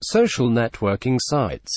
Social networking sites.